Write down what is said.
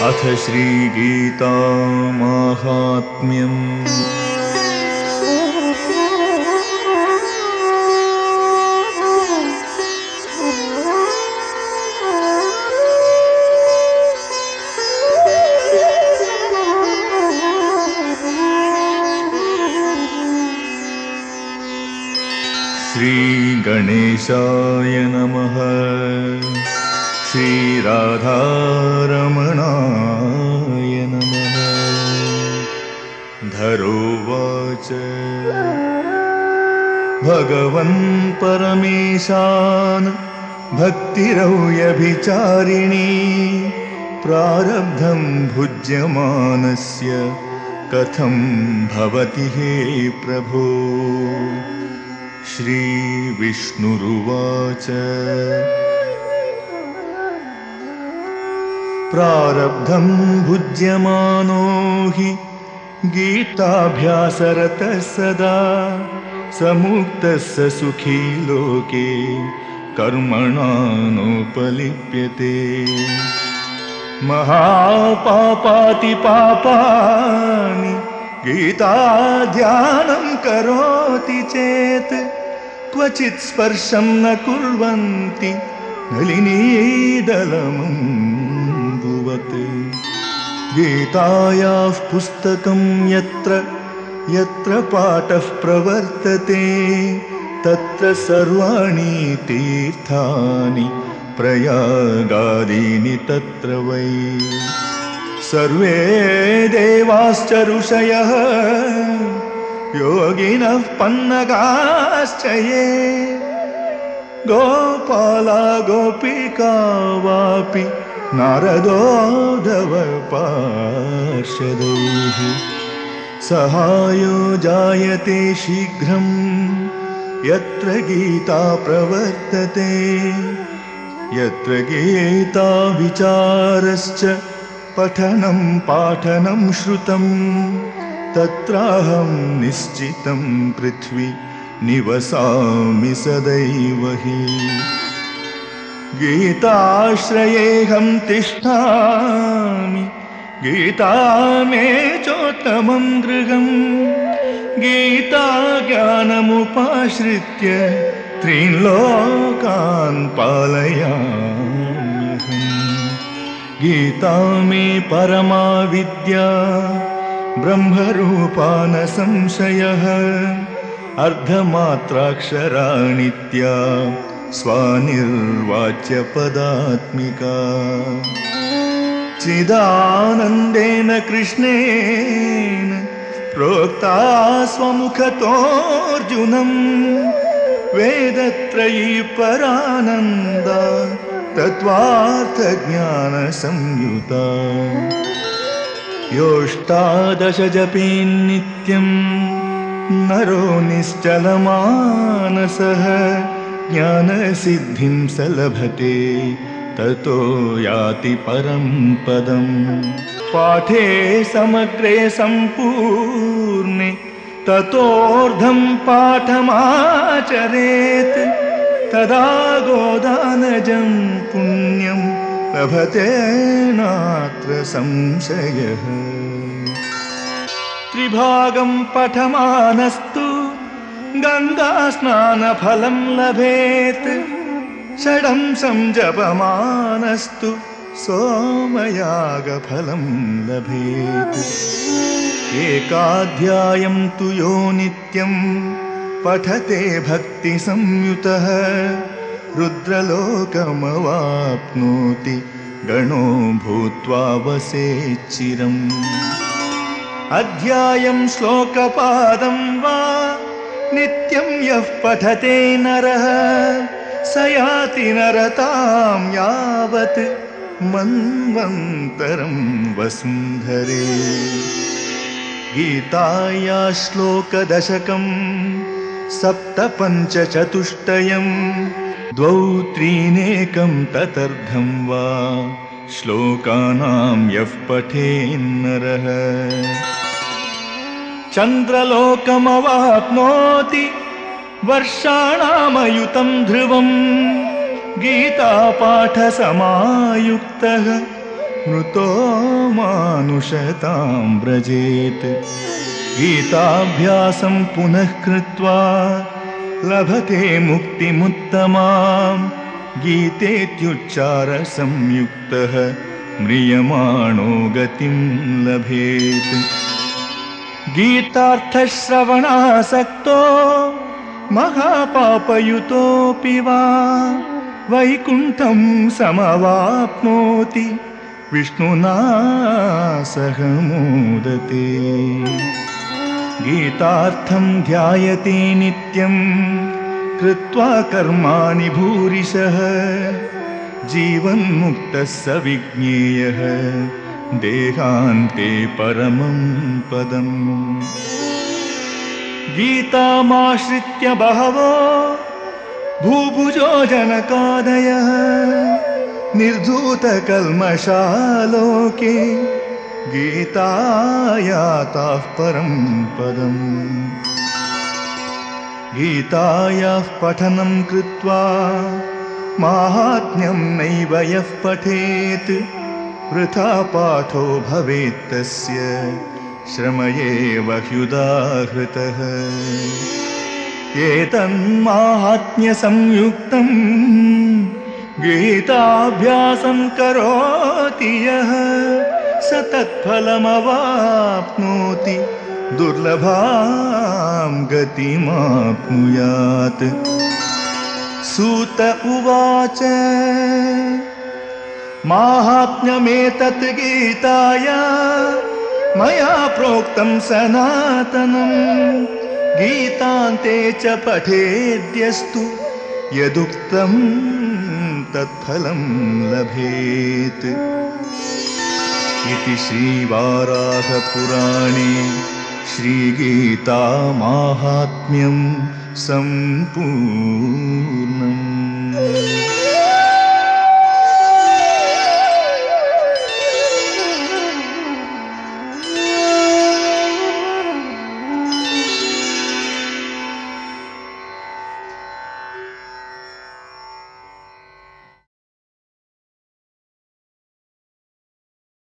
अथ श्रीगीता माहात्म्यम् श्रीगणेशाय नमः। श्रीराधारमणाय नमः। धरोवाच भगवन् परमेशान् भक्तिरव्यभिचारिणी प्रारब्धं भुज्यमानस्य कथं भवति हे प्रभो? श्रीविष्णुरुवाच। प्रारब्धं भुज्यमानो हि गीताभ्यासरतः सदा समुक्तः सुखी लोके कर्मणा नोपलिप्यते महापापातिपापानि गीताध्यानं करोति चेत् क्वचित् स्पर्शं न कुर्वन्ति गीतायाः पुस्तकं यत्र यत्र पाठः प्रवर्तते तत्र सर्वाणि तीर्थानि प्रयागादीनि तत्र वै। सर्वे देवाश्च ऋषयः योगिनः पन्नगाश्च ये गोपाला गोपिका वापि नारदोदवपार्षदैः सहायो जायते शीघ्रं यत्र गीता प्रवर्तते यत्र गीता विचारश्च पठनं पाठनं श्रुतं तत्राहं निश्चितं पृथ्वी निवसामि सदैव हि गीताश्रयेऽहं तिष्ठामि। गीता मे चोत्तमं गृहम् गीता ज्ञानमुपाश्रित्य त्रीन् लोकान् पालयाम्यहम्। गीता मे परमा विद्या ब्रह्मरूपा न संशयः अर्धमात्राक्षराणित्या स्वानिर्वाच्यपदात्मिका। चिदानन्देन कृष्णेन प्रोक्ता स्वमुखतोऽर्जुनम्। वेदत्रयी परानन्दा तत्त्वार्थज्ञानसंयुता। योष्टादश जपेन्नित्यम् नरो निश्चलमानसः ज्ञानसिद्धिं स लभते ततो याति परं पदम्। पाठे समग्रे सम्पूर्णे ततोऽर्धं पाठमाचरेत्। तदा गोदानजं पुण्यं लभते नात्र संशयः। त्रिभागं पठमानस्तु गङ्गास्नानफलं लभेत्। षडंशं जपमानस्तु सोमयागफलं लभेत्। एकाध्यायं तु यो नित्यं पठते भक्तिसंयुतः। रुद्रलोकमवाप्नोति गणो भूत्वा वसेच्चिरम् अध्यायं श्लोकपादं वा नित्यं यः पठते नरः स याति नरतां यावत् मन्वन्तरं वसुन्धरे। गीताया श्लोकदशकं सप्तपञ्चचतुष्टयं द्वौ त्रीनेकं ततर्धं वा श्लोकानां यः पठेन्नरः चन्द्रलोकमवाप्नोति वर्षाणामयुतं ध्रुवम् गीतापाठसमायुक्तः मृतो मानुषतां व्रजेत् गीताभ्यासं पुनः कृत्वा लभते मुक्तिमुत्तमां गीतेत्युच्चारसंयुक्तः म्रियमाणो गतिं लभेत् गीतार्थश्रवणासक्तो महापापयुतोऽपि वा वैकुण्ठं समवाप्नोति विष्णुना सह मोदते गीतार्थं ध्यायते नित्यं कृत्वा कर्माणि भूरिशः जीवन्मुक्तः स विज्ञेयः देहान्ते परमं पदम्। गीतामाश्रित्य बहवो भूभुजो जनकादयः निर्धूतकल्मषालोके गीतायाताः परं पदम्। गीतायाः पठनं कृत्वा माहात्म्यं नैव यः पठेत् वृथा पाठो भवेत् तस्य। श्रम एव ह्युदाहृतः। एतन्माहात्म्यसंयुक्तम् गीताभ्यासं करोति यः। स तत्फलमवाप्नोति दुर्लभां गतिमाप्नुयात्। सूत उवाच माहात्म्यमेतत् गीताया मया प्रोक्तं सनातनं। गीतान्ते च पठेद्यस्तु यदुक्तं तत्फलं लभेत्। इति श्रीवाराहपुराणे श्रीगीतामाहात्म्यं सम्पूर्णम्